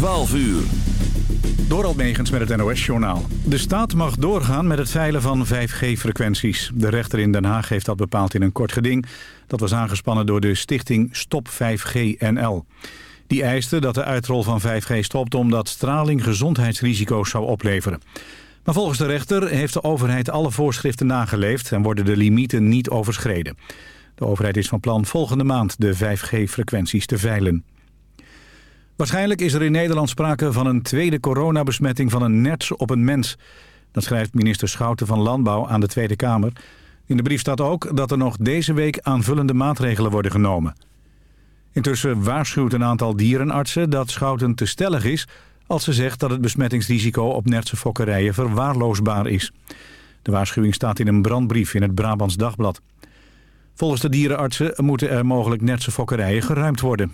12 uur. Door Megens met het NOS-journaal. De staat mag doorgaan met het veilen van 5G-frequenties. De rechter in Den Haag heeft dat bepaald in een kort geding. Dat was aangespannen door de stichting Stop 5G NL. Die eiste dat de uitrol van 5G stopt omdat straling gezondheidsrisico's zou opleveren. Maar volgens de rechter heeft de overheid alle voorschriften nageleefd... en worden de limieten niet overschreden. De overheid is van plan volgende maand de 5G-frequenties te veilen. Waarschijnlijk is er in Nederland sprake van een tweede coronabesmetting van een nerts op een mens. Dat schrijft minister Schouten van Landbouw aan de Tweede Kamer. In de brief staat ook dat er nog deze week aanvullende maatregelen worden genomen. Intussen waarschuwt een aantal dierenartsen dat Schouten te stellig is... als ze zegt dat het besmettingsrisico op nertse fokkerijen verwaarloosbaar is. De waarschuwing staat in een brandbrief in het Brabants Dagblad. Volgens de dierenartsen moeten er mogelijk nertse fokkerijen geruimd worden.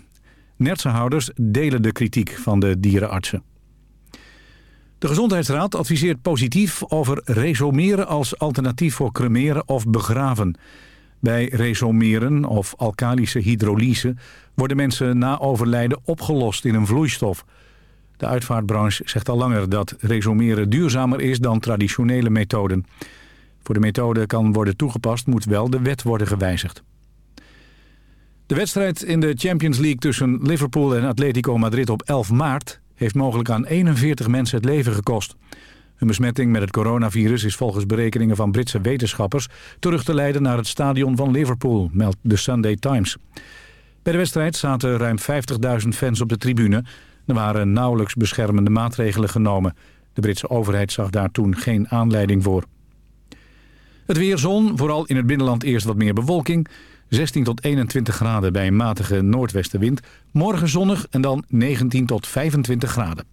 Nertsenhouders delen de kritiek van de dierenartsen. De Gezondheidsraad adviseert positief over resomeren als alternatief voor cremeren of begraven. Bij resomeren of alkalische hydrolyse worden mensen na overlijden opgelost in een vloeistof. De uitvaartbranche zegt al langer dat resomeren duurzamer is dan traditionele methoden. Voor de methode kan worden toegepast moet wel de wet worden gewijzigd. De wedstrijd in de Champions League tussen Liverpool en Atletico Madrid op 11 maart... heeft mogelijk aan 41 mensen het leven gekost. Een besmetting met het coronavirus is volgens berekeningen van Britse wetenschappers... terug te leiden naar het stadion van Liverpool, meldt de Sunday Times. Bij de wedstrijd zaten ruim 50.000 fans op de tribune. Er waren nauwelijks beschermende maatregelen genomen. De Britse overheid zag daar toen geen aanleiding voor. Het weer zon, vooral in het binnenland eerst wat meer bewolking... 16 tot 21 graden bij een matige noordwestenwind. Morgen zonnig en dan 19 tot 25 graden.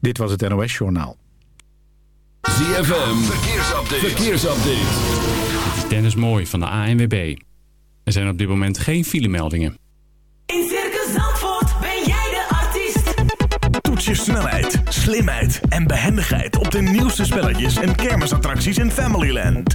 Dit was het NOS Journaal. ZFM, verkeersupdate. verkeersupdate. Dit is Dennis Mooi van de ANWB. Er zijn op dit moment geen filemeldingen. In Circus Zandvoort ben jij de artiest. Toets je snelheid, slimheid en behendigheid op de nieuwste spelletjes en kermisattracties in Familyland.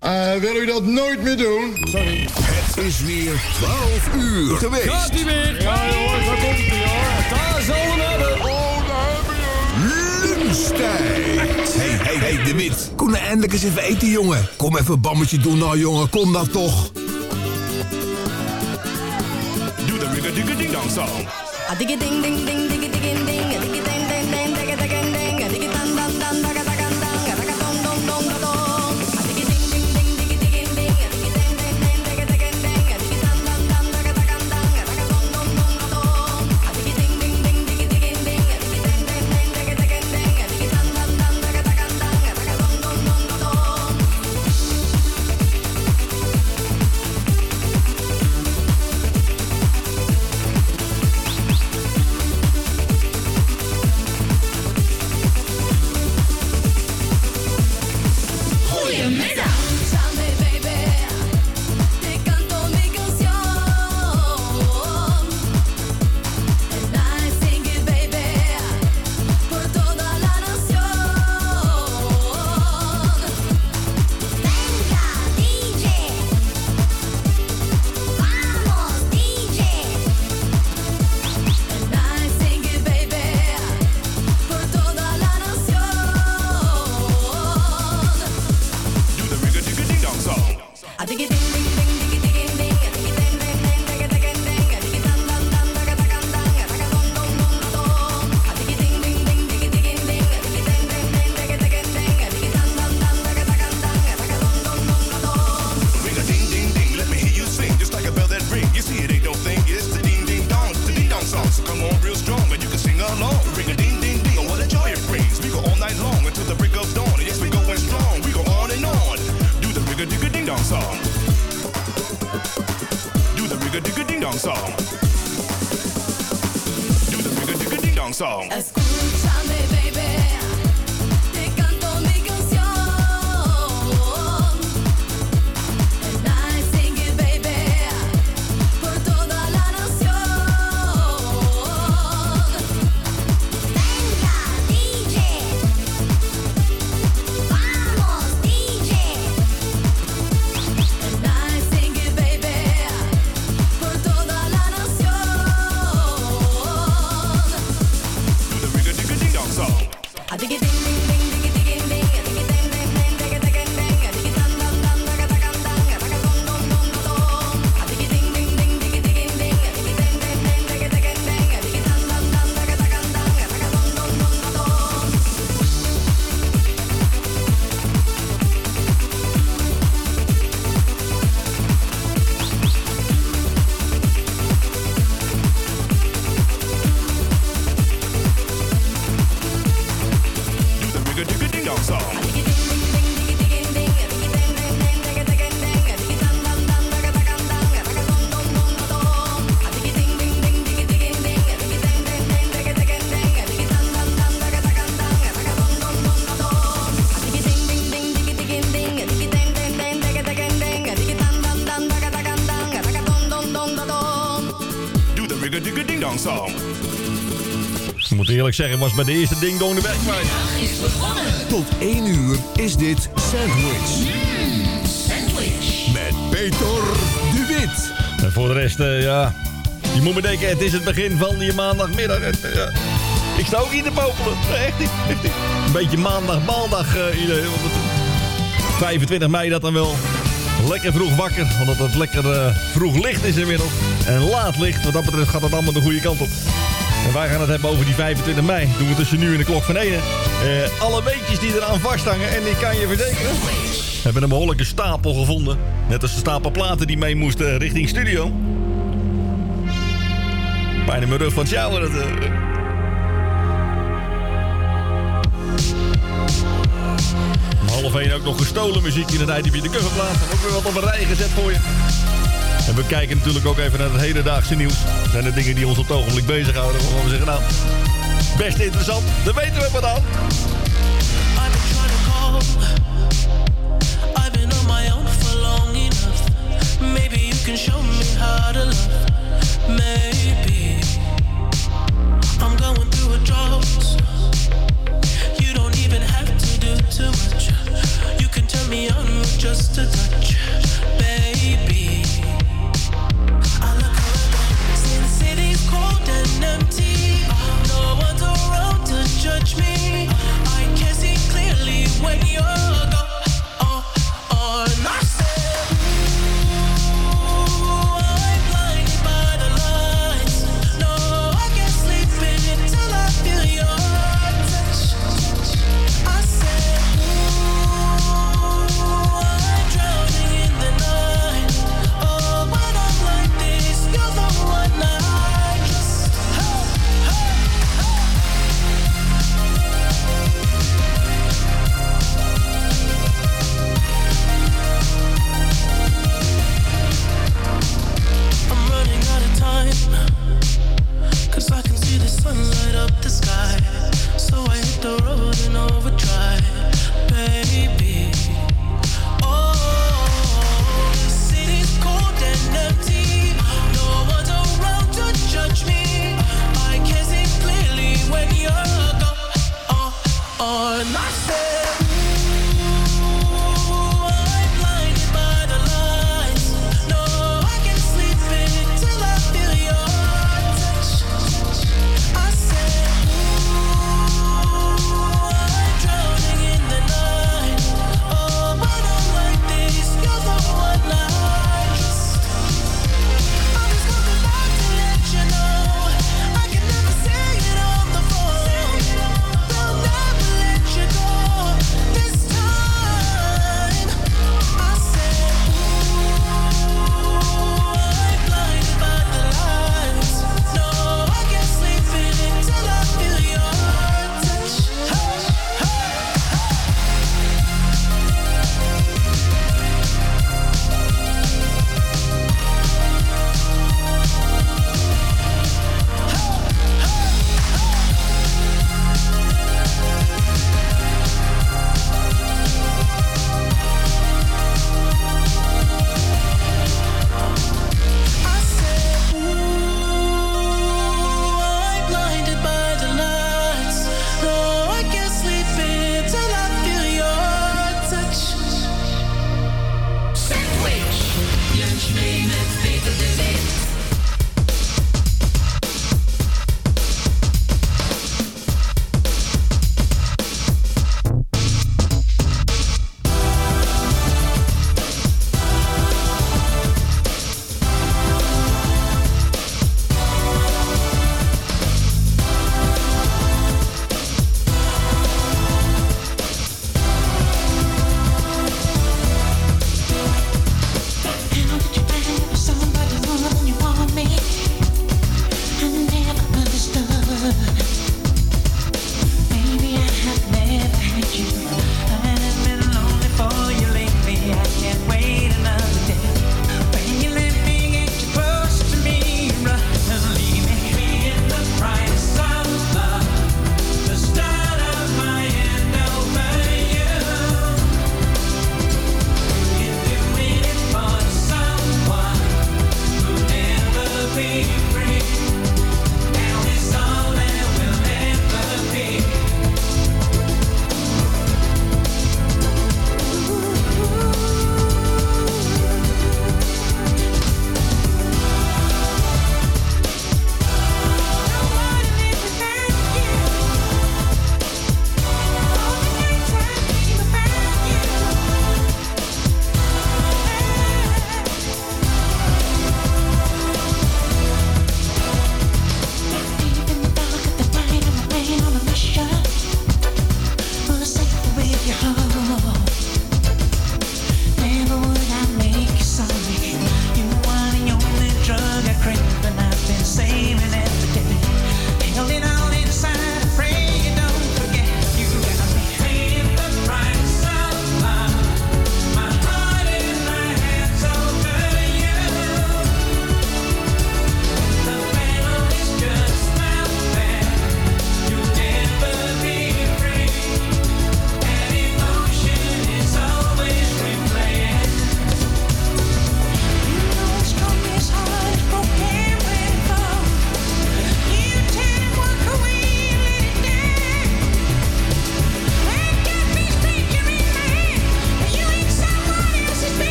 Eh, wil u dat nooit meer doen? Sorry. Het is weer 12 uur geweest. Gaat ie weer? Ja jongens, daar komt ie hoor. Daar hem hebben. Oh, daar hebben we. Lunchtijd. Hey, hey, hey, de Wit. Kom nou eindelijk eens even eten, jongen. Kom even een bammetje doen nou, jongen. Kom dat toch. Doe de digga digga ding dong song. A diggy ding ding ding ding ding Come on real strong and you can sing along. Ring a ding ding ding, oh what a joy it brings. We go all night long until the break of dawn. And yes, we going strong, we go on and on. Do the rigga digga ding dong song. Do the rigga digga ding dong song. Do the rigga digga ding dong song. Eerlijk zeggen, was bij de eerste ding dong de weg kwijt. Tot 1 uur is dit Sandwich. Met Peter de Wit. En voor de rest, eh, ja... Je moet me denken, het is het begin van je maandagmiddag. Het, eh, ja. Ik sta ook niet te popelen. Echt niet. Een beetje maandag, eh, idee. want het- 25 mei dat dan wel. Lekker vroeg wakker, omdat het lekker eh, vroeg licht is inmiddels. En laat licht, wat dat betreft gaat het allemaal de goede kant op. En wij gaan het hebben over die 25 mei. Doen we tussen nu en de klok van 1. Eh, alle weetjes die eraan vasthangen. En ik kan je verzekeren. We hebben een behoorlijke stapel gevonden. Net als de stapel platen die mee moesten richting studio. Pijn in mijn rug van het sjouwen. Dat, eh. Half één ook nog gestolen muziek in die je de coverplaat. Ook weer wat op een rij gezet voor je. En we kijken natuurlijk ook even naar het hedendaagse nieuws. Dat zijn de dingen die ons op het ogenblik bezighouden. Waarvan we zeggen, nou, best interessant. Daar weten we wat aan. Maybe you can show me how to love. Maybe I'm going through a drought. You don't even have to do too much. You can turn me on with just a touch, baby. When you're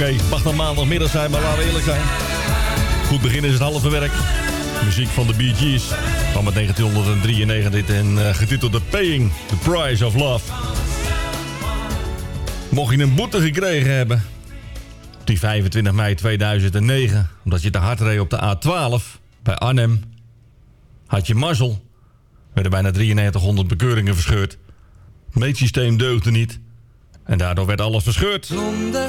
Oké, mag dan maandagmiddag zijn, maar laten we eerlijk zijn. Goed begin is het halve werk. Muziek van de Bee Gees kwam uit 1993 en eh, getiteld The Paying the Price of Love. Mocht je een boete gekregen hebben op die 25 mei 2009... omdat je te hard reed op de A12 bij Arnhem... had je mazzel. Werden bijna 9300 bekeuringen verscheurd. Het meetsysteem deugde niet. En daardoor werd alles verscheurd. Blonde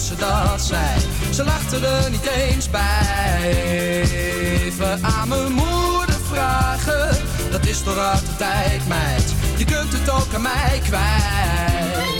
Ze dat zei. Ze lachte er niet eens bij. Even aan mijn moeder vragen. Dat is toch tijd, meid. Je kunt het ook aan mij kwijt.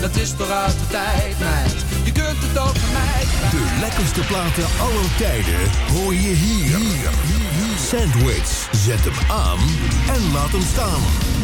Dat is toch uit de tijd, meid. Je kunt het ook aan mij. De lekkerste platen aller tijden hoor je hier. Sandwich. Zet hem aan en laat hem staan.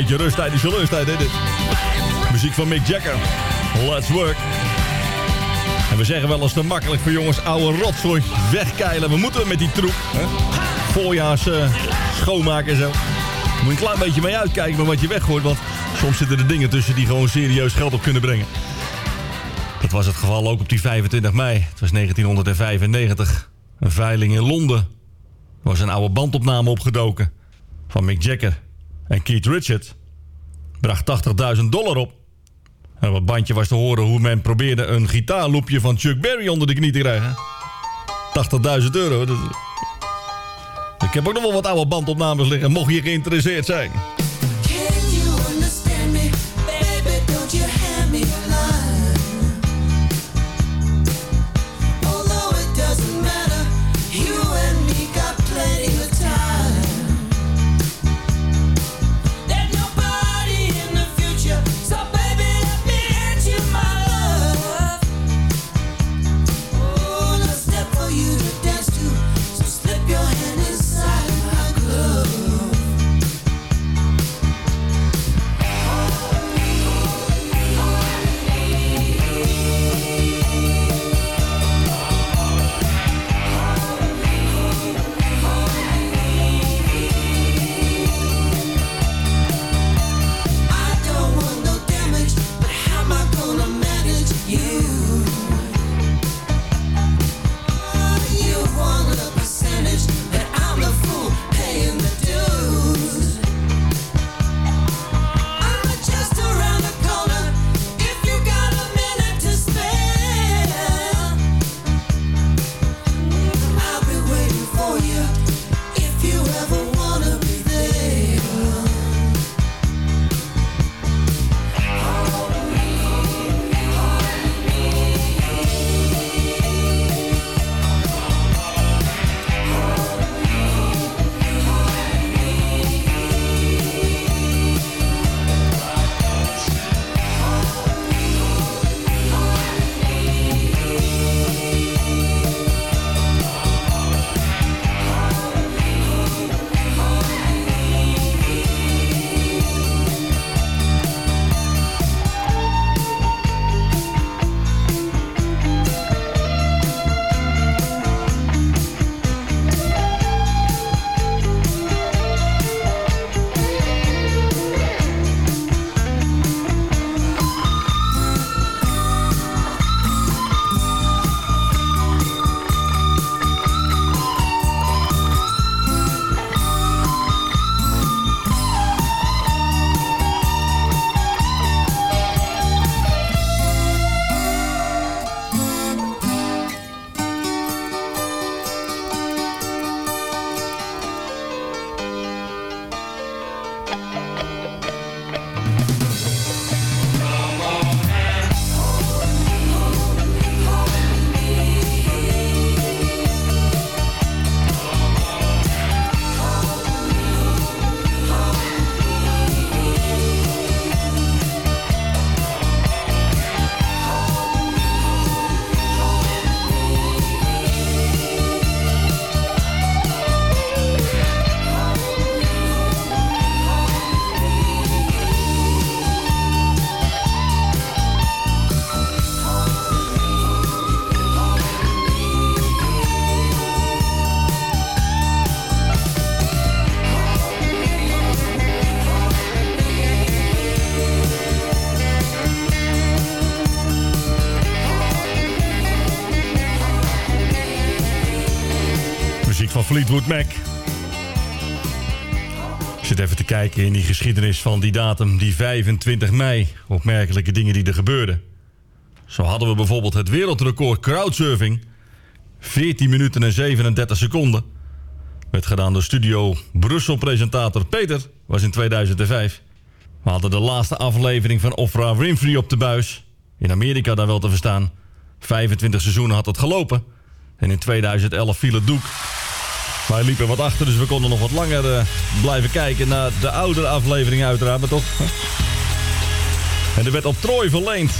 Beetje rust tijdens je lunchtijd, hè, dit. Muziek van Mick Jagger. Let's work. En we zeggen wel eens te makkelijk voor jongens, oude rotzooi, wegkeilen. We moeten met die troep. Hè? Voorjaars eh, schoonmaken en zo. Moet je een klein beetje mee uitkijken met wat je weggooit. Want soms zitten er dingen tussen die gewoon serieus geld op kunnen brengen. Dat was het geval ook op die 25 mei. Het was 1995. Een veiling in Londen. Er was een oude bandopname opgedoken. Van Mick Jagger en Keith Richard. Bracht 80.000 dollar op. En het bandje was te horen hoe men probeerde een gitaarloopje van Chuck Berry onder de knie te krijgen. 80.000 euro. Ik heb ook nog wel wat oude bandopnames liggen, mocht je geïnteresseerd zijn. Fleetwood Mac. Ik zit even te kijken in die geschiedenis van die datum, die 25 mei. Opmerkelijke dingen die er gebeurden. Zo hadden we bijvoorbeeld het wereldrecord crowdsurfing. 14 minuten en 37 seconden. Werd gedaan door studio Brussel-presentator Peter. Was in 2005. We hadden de laatste aflevering van Oprah Winfrey op de buis. In Amerika daar wel te verstaan. 25 seizoenen had het gelopen. En in 2011 viel het doek. Wij liepen wat achter, dus we konden nog wat langer eh, blijven kijken naar de oudere aflevering uiteraard. Maar toch... En er werd op Trooi verleend.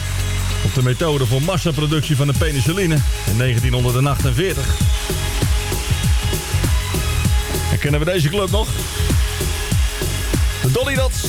Op de methode voor massaproductie van de penicilline in 1948. En kennen we deze club nog? De Dolly Dots.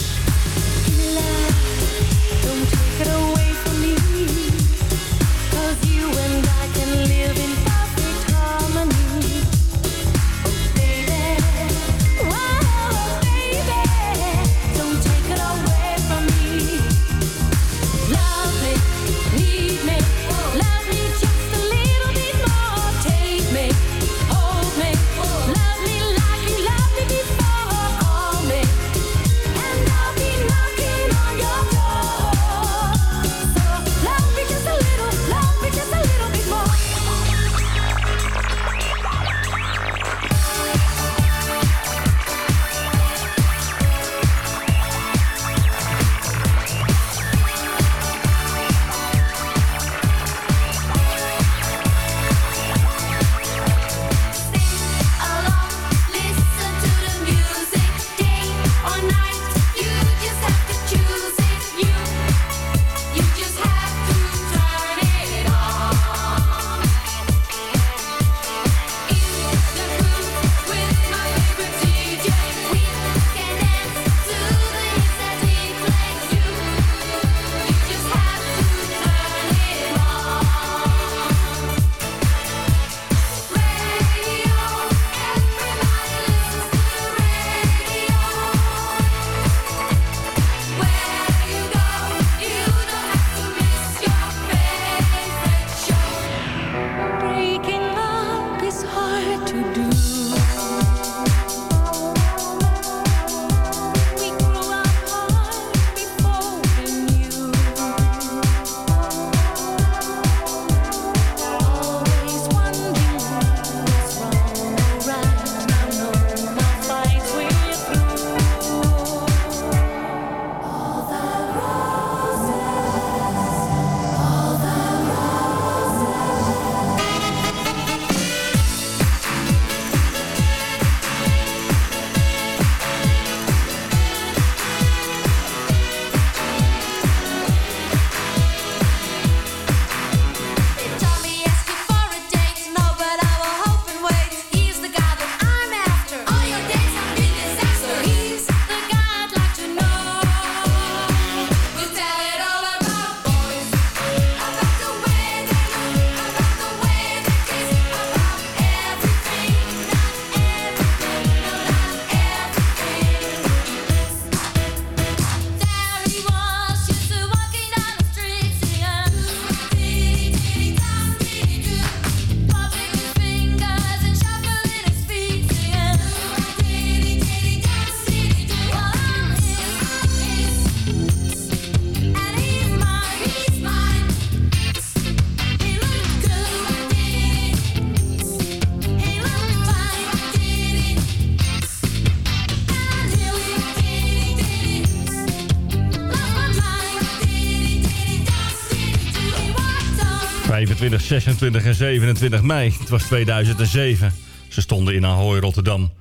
25, 26 en 27 mei. Het was 2007. Ze stonden in Ahoy, Rotterdam.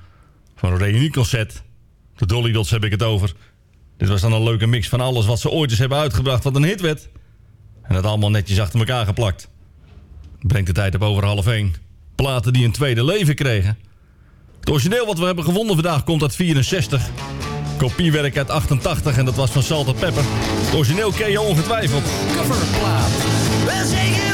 Van een reunieconcert. De Dolly Dots heb ik het over. Dit was dan een leuke mix van alles wat ze ooit eens hebben uitgebracht wat een hit werd. En dat allemaal netjes achter elkaar geplakt. Brengt de tijd op over half één. Platen die een tweede leven kregen. Het origineel wat we hebben gevonden vandaag komt uit 64. Kopiewerk uit 88 en dat was van Salt Pepper. Het origineel ken je ongetwijfeld. Coverplaat.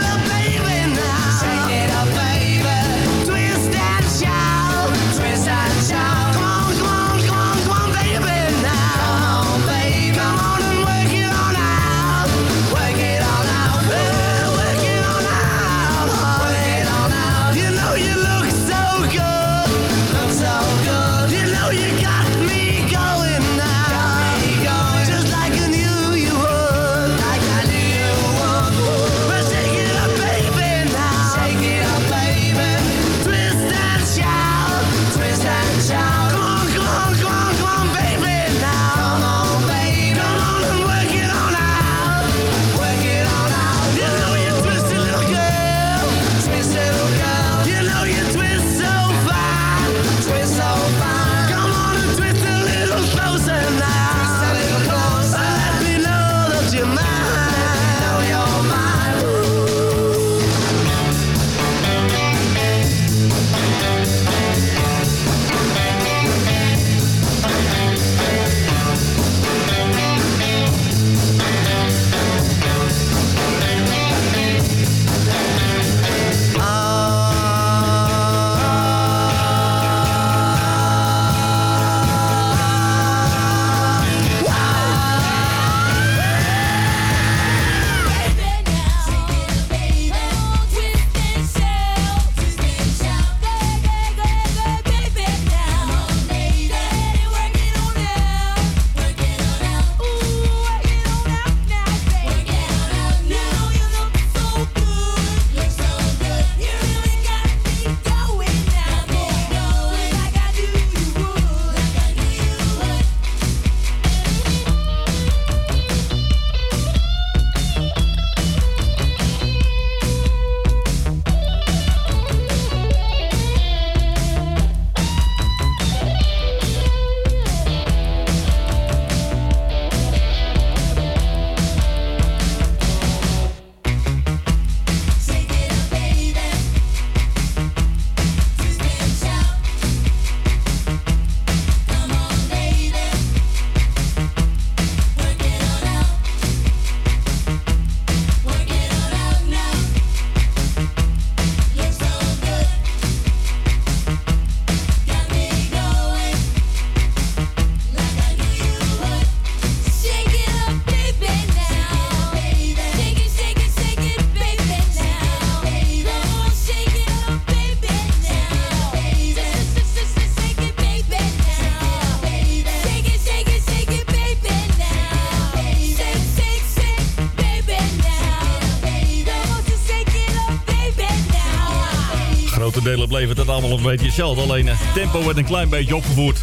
Delen bleef het allemaal een beetje hetzelfde. Alleen het tempo werd een klein beetje opgevoerd.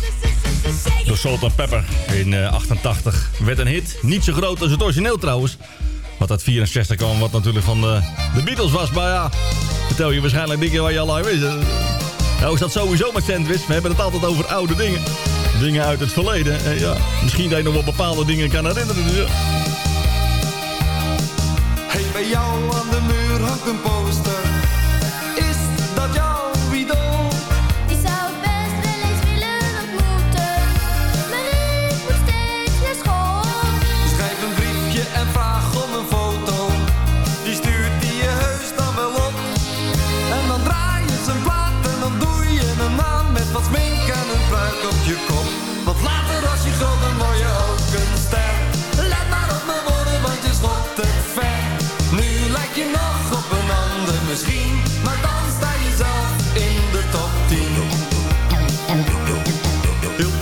Door Salt and Pepper in eh, 88. Werd een hit. Niet zo groot als het origineel trouwens. Wat uit 64 kwam, wat natuurlijk van de, de Beatles was. Maar ja, vertel je waarschijnlijk dingen waar je al lang wist. Eh, Nou is dat sowieso met sandwich. We hebben het altijd over oude dingen. Dingen uit het verleden. En ja, misschien dat je nog wel bepaalde dingen kan herinneren. Dus. Hey, bij jou aan de muur hangt een poster.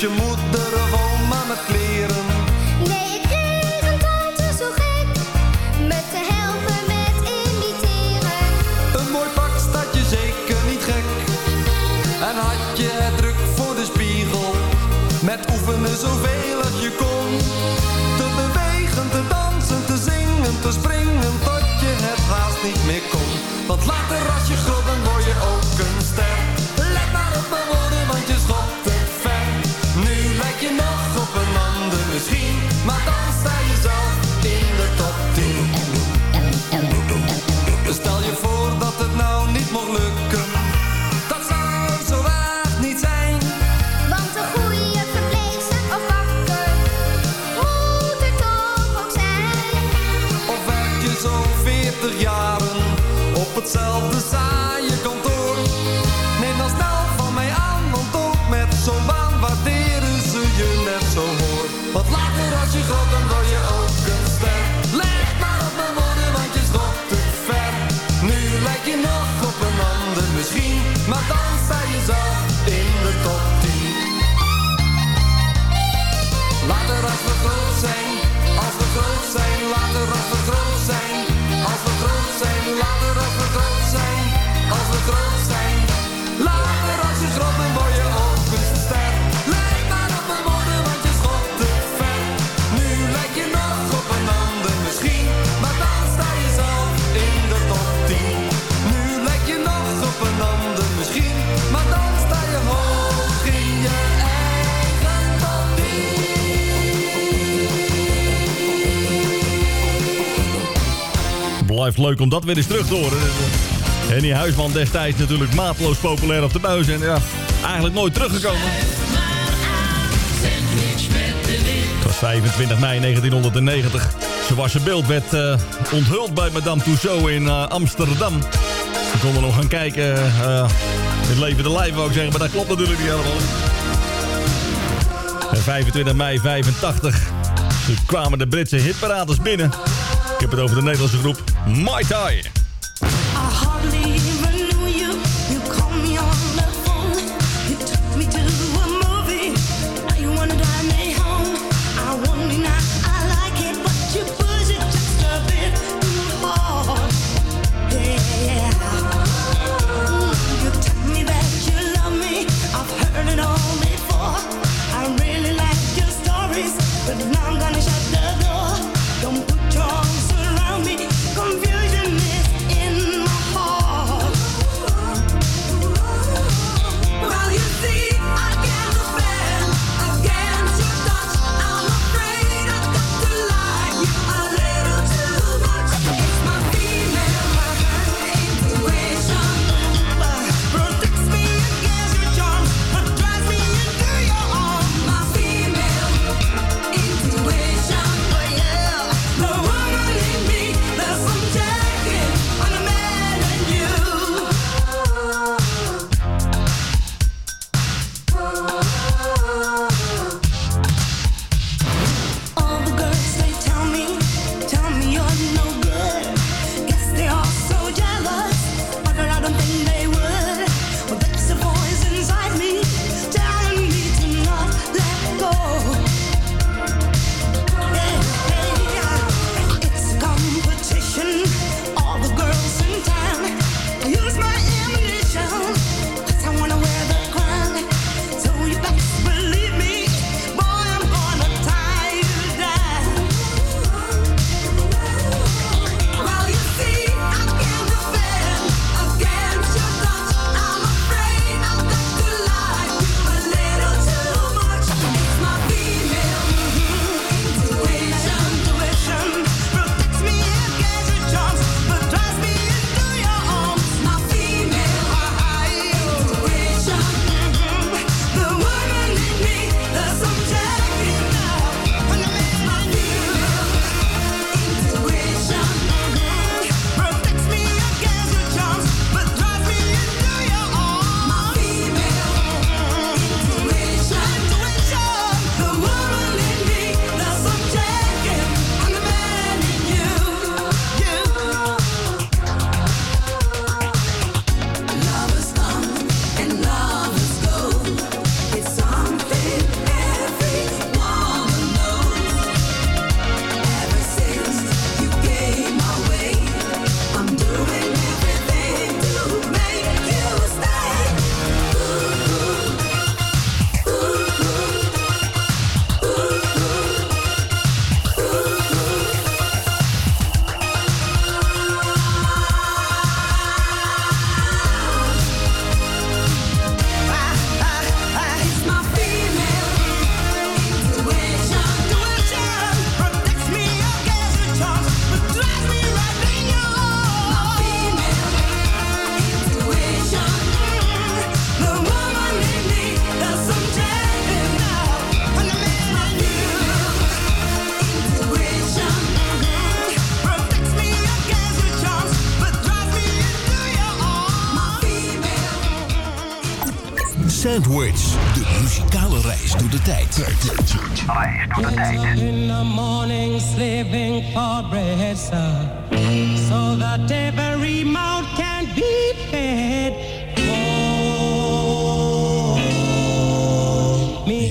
Je moeder of oma met kleren? Nee, ik kreeg een tante zo gek. Met te helpen met imiteren. Een mooi pak staat je zeker niet gek. En had je het druk voor de spiegel. Met oefenen zoveel als je kon. Te bewegen, te dansen, te zingen, te springen. Tot je het haast niet meer kon. Leuk om dat weer eens terug te horen. Henny Huisman destijds natuurlijk maatloos populair op de buis. En ja, eigenlijk nooit teruggekomen. Het was 25 mei 1990. Zijn beeld werd eh, onthuld bij Madame Tussauds in eh, Amsterdam. We konden nog gaan kijken. eh het leven de lijf wou ik zeggen, maar dat klopt natuurlijk niet helemaal. En 25 mei 85 toen kwamen de Britse hitparades binnen. Ik heb het over de Nederlandse groep Mai Tai. Reis door de tijd. In the morning sleeping for bread, sir, so that every mouth can be fed. Oh, me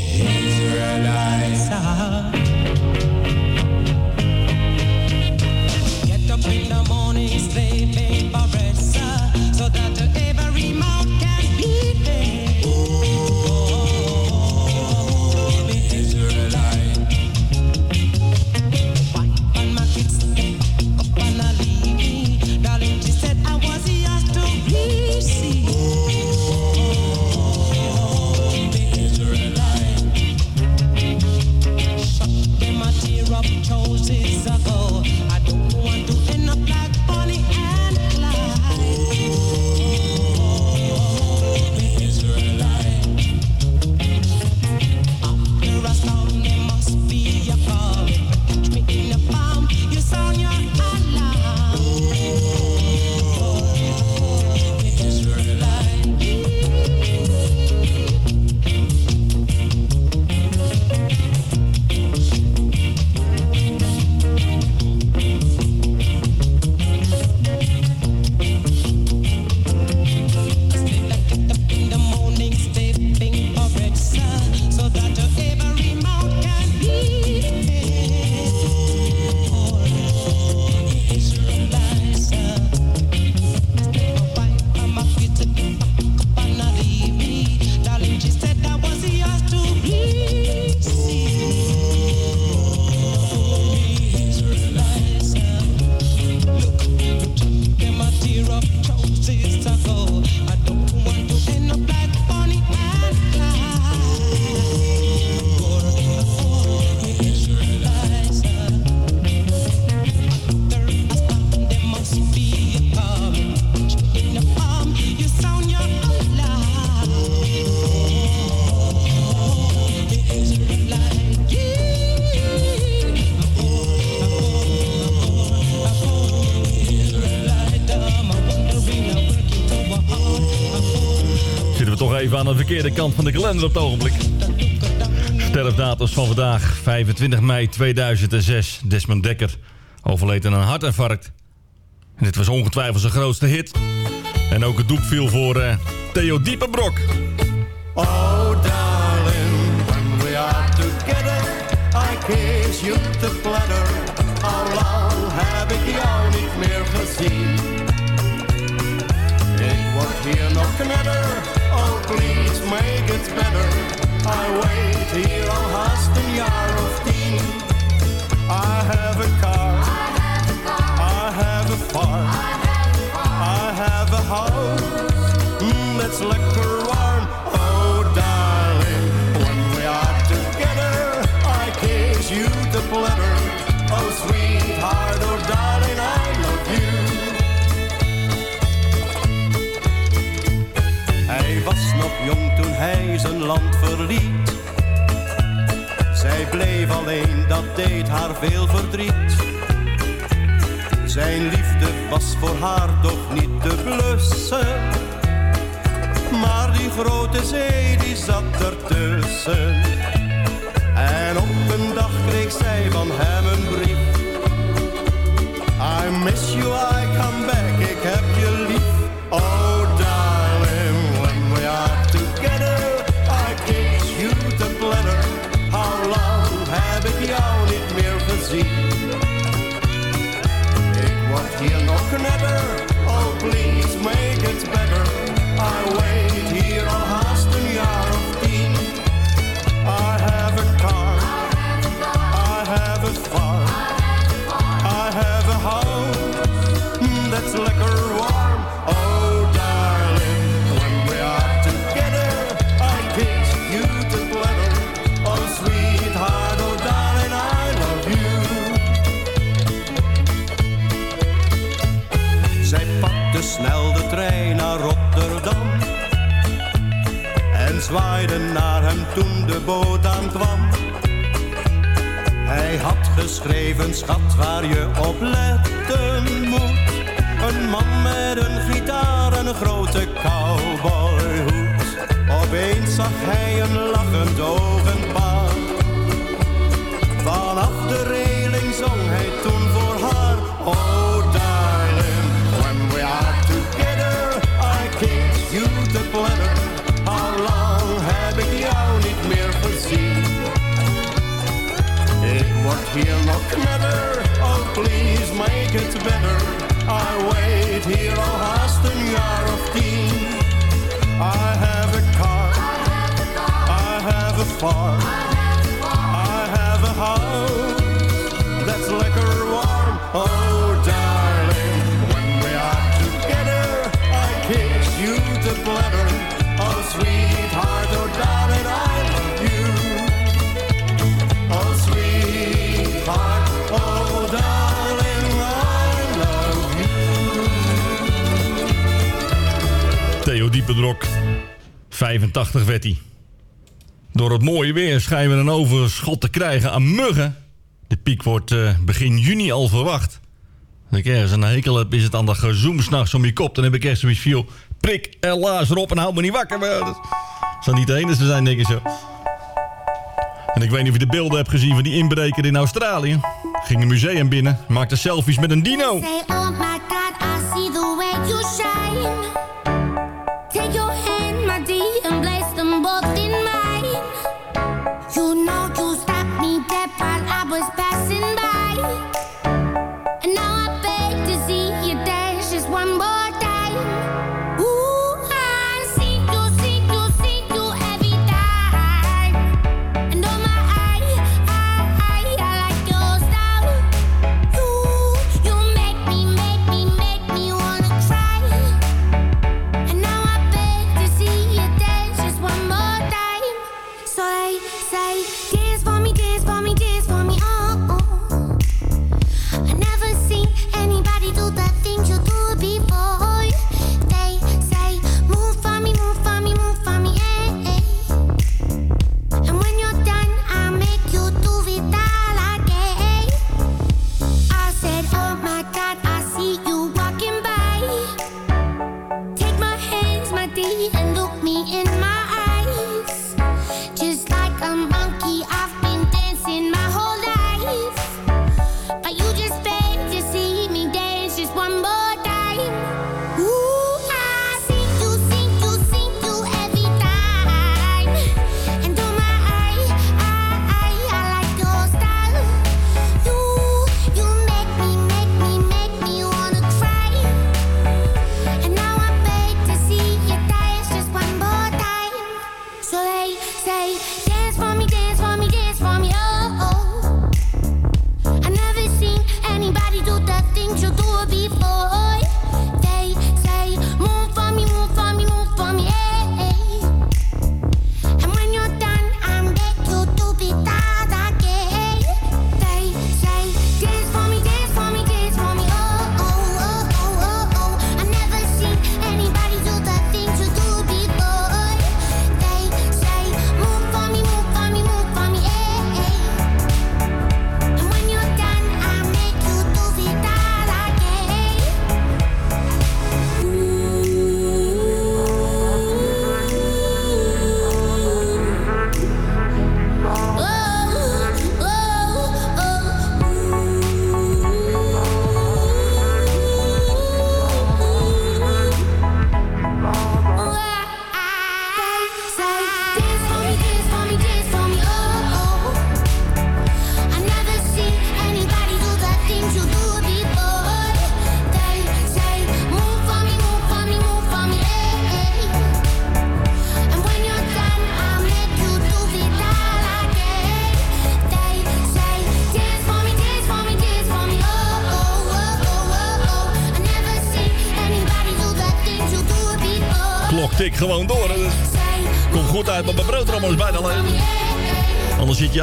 aan de verkeerde kant van de kalender op het ogenblik. Sterfdatums van vandaag, 25 mei 2006. Desmond Dekker overleed aan een hartinfarct. En dit was ongetwijfeld zijn grootste hit. En ook het doek viel voor eh, Theo Diepenbrok. Oh, darling, when we are together, I kiss you ik jou niet meer gezien? Ik word hier nog knetter, please make it better. I wait hier al haast een of tien. I have a car, I have a farm, I have a house mm, that's lekker warm. Oh darling, when we are together, I kiss you to platter. Oh sweetheart, hij zijn land verliet. Zij bleef alleen, dat deed haar veel verdriet. Zijn liefde was voor haar toch niet te blussen. Maar die grote zee die zat ertussen. En op een dag kreeg zij van hem een brief. I miss you, I come back, ik heb je lief. Geschreven, schat, waar je op letten moet. Een man met een gitaar en een grote cowboyhoed. Opeens zag hij een lachend. Vanaf I wait here al haast een of. I have a car, I have a farm, I have a house that's lekker warm. Oh darling, when we are together, I kiss you the pleasure. Oh sweetheart, Theo Diependrok. 85 werd. Door het mooie weer schijnen we een overschot te krijgen aan muggen. De piek wordt eh, begin juni al verwacht. Als ik ergens een hekel heb, is het aan dat gezoem s'nachts om je kop. Dan heb ik echt zoiets joh, prik er laars erop en hou me niet wakker. Maar dat zal niet de enige zijn, denk ik zo. En ik weet niet of je de beelden hebt gezien van die inbreker in Australië. Ging een museum binnen, maakte selfies met een dino.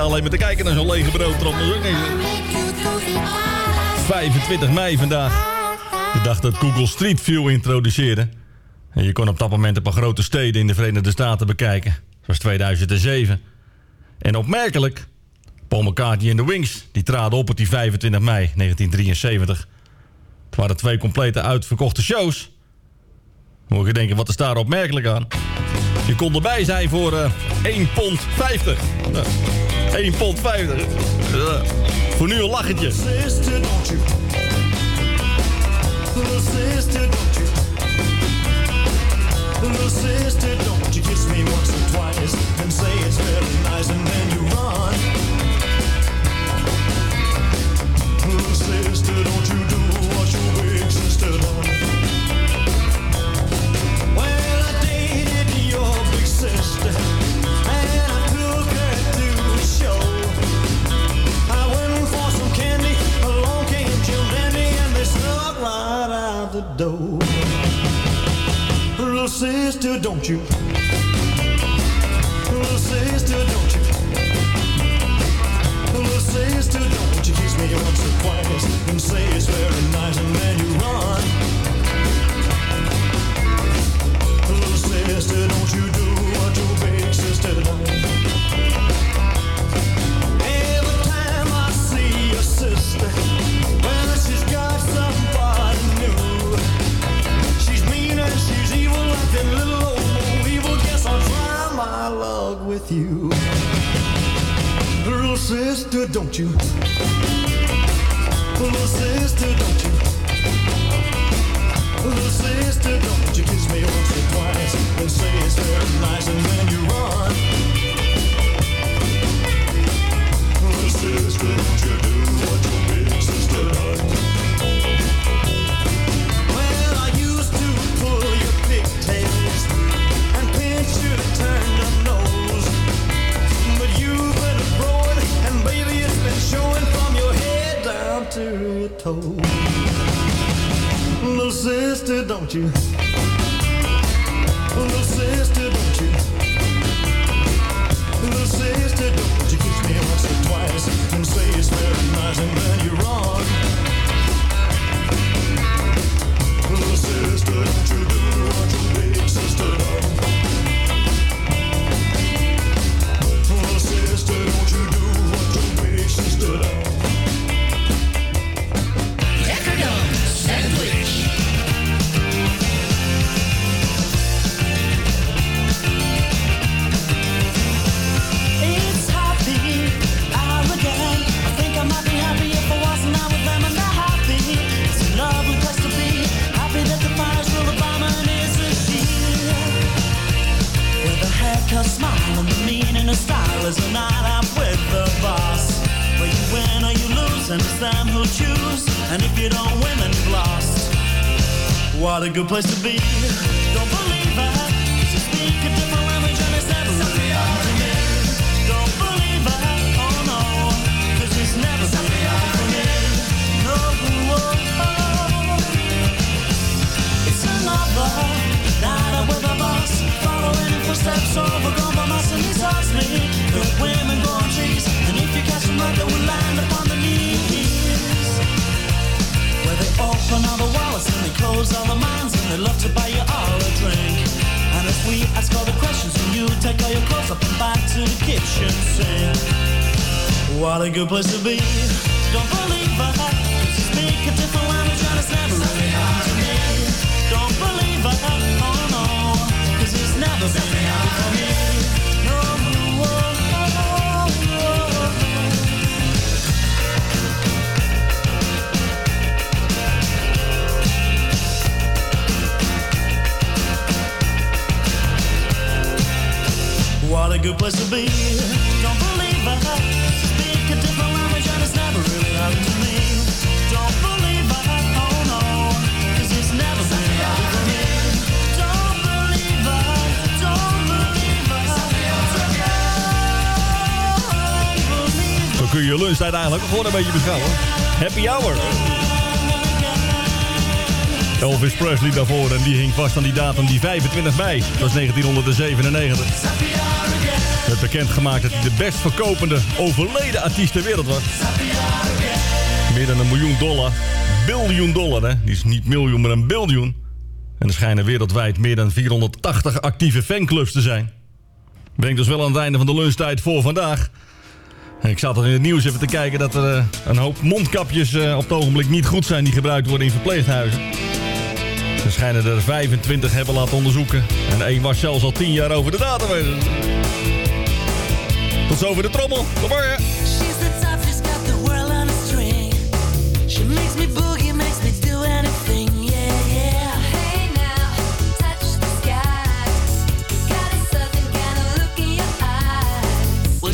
Alleen maar te kijken naar zo'n lege broodtrommel. Dat is ook niet zo. 25 mei vandaag. De dag dat Google Street View introduceerde. En je kon op dat moment een paar grote steden in de Verenigde Staten bekijken. Zoals 2007. En opmerkelijk, Paul McCartney en de Wings... die traden op op die 25 mei 1973. Het waren twee complete uitverkochte shows. Moet je denken, wat is daar opmerkelijk aan? Je kon erbij zijn voor eh 1 pond 50. Nou, 1 pond 50. Ja. Voor nu een lachetje. Sister, don't you? Sister, don't you? Little sister, the door. Little sister, don't you? Little sister, don't you? Little sister, don't you kiss me once or twice and say it's very nice, and then you run. Little sister, don't you do what your big sister done? Every time I see your sister, evil little old evil. Guess I'll try my luck with you. Little sister, don't you? Little sister, don't you? Little sister, don't you kiss me once or twice and say it's very nice and then you run. Love to buy you all a drink. And as we ask all the questions, when you take all your clothes up and back to the kitchen sink. What a good place to be. Don't believe you speak a different language and it's never really happened to me. Don't believe it. Oh no. 'cause it's never been good place to be. Don't believe it. Speak a different language and it's never really happened to me. Don't believe it. Oh no. 'cause it's never been happened to me. Don't believe it. Don't believe it. Don't kun je je lunchtijd eigenlijk gewoon een beetje beschouwen. Happy hour. Elvis Presley daarvoor en die hing vast aan die datum die 25 mei. Dat was 1997 bekendgemaakt dat hij de best verkopende overleden artiest ter wereld was. Meer dan een miljoen dollar. Biljoen dollar, hè. Die is niet miljoen, maar een biljoen. En er schijnen wereldwijd meer dan 480 actieve fanclubs te zijn. Brengt dus wel aan het einde van de lunchtijd voor vandaag. Ik zat er in het nieuws even te kijken dat er eh, een hoop mondkapjes eh, op het ogenblik niet goed zijn die gebruikt worden in verpleeghuizen. Er schijnen er 25 hebben laten onderzoeken. En één was zelfs al 10 jaar over de datum. Tot zover de trommel. Tot morgen. She's the got the world on a string. She makes me boogie, makes me do anything, yeah, yeah. Hey now, touch the sky. Got a kind of look in your eyes. Well,